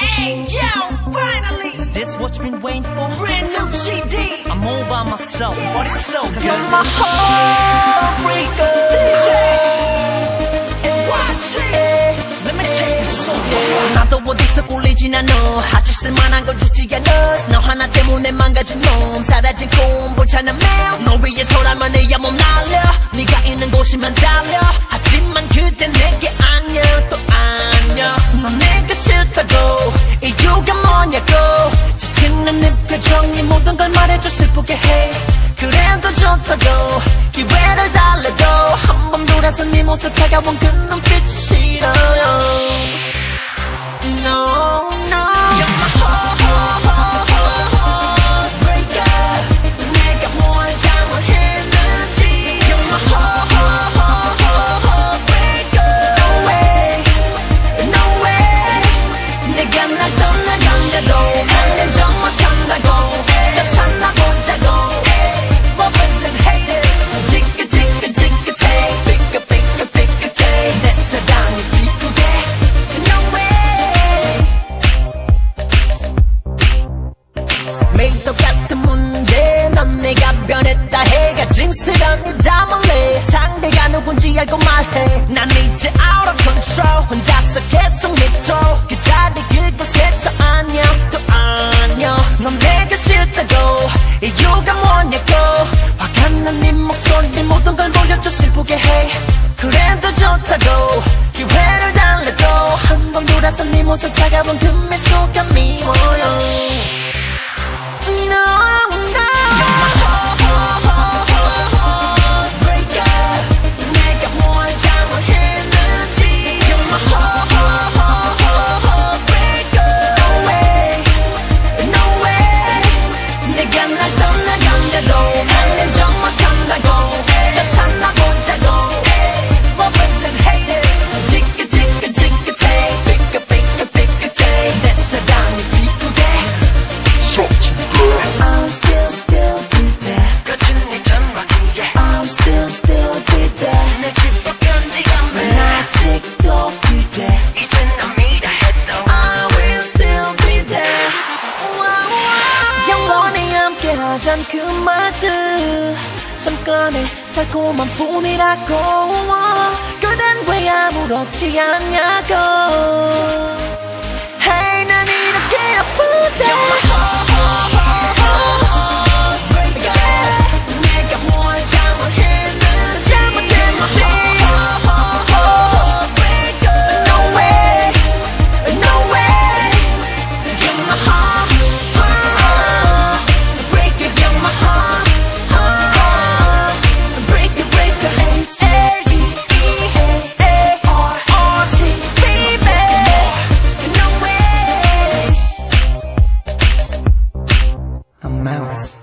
Hey yo, finally! Is this what you've been waiting for? Brand new CD! I'm all by myself, but it's so good. You're my heartbreaker! DJ! Watch it! Let me take this song. 나도 어디서 꼴리진 않아. 아직 쓸만한 걸 주지 않아. 너 하나 때문에 망가진 놈. 사라진 꿈, 불타는 매일. 너 위해서라면 내야 몸 날려. 네가 있는 곳이면 달려. 하지만 그때 내게 아냐, 또 아냐. 넌 내가 싫다고. 이유가 뭐냐고. 지치는 네 표정이 모든 걸 말해줘 슬프게 해. 그래도 좋다고. 기회를 달래도. 한번 돌아서 네 모습 차가운 그 눈빛이 싫어요. 이 담을래? 상대가 누군지 알고 말해. 난 이제 out of control. 혼자서 계속 믿어 그 자리 그곳에서 안녕 또 안녕 넌 내가 싫다고. 이유가 뭐냐고. 화가 난네 목소리 모든 걸 보여줘 슬프게 해. 그래도 좋다고. 기회를 달래도 한번 돌아서 네 모습 차가운 그 하잔 그 말들 잠깐의 달콤한 뿐이라고. 그댄 왜 아무렇지 않냐고 No way. I'm out.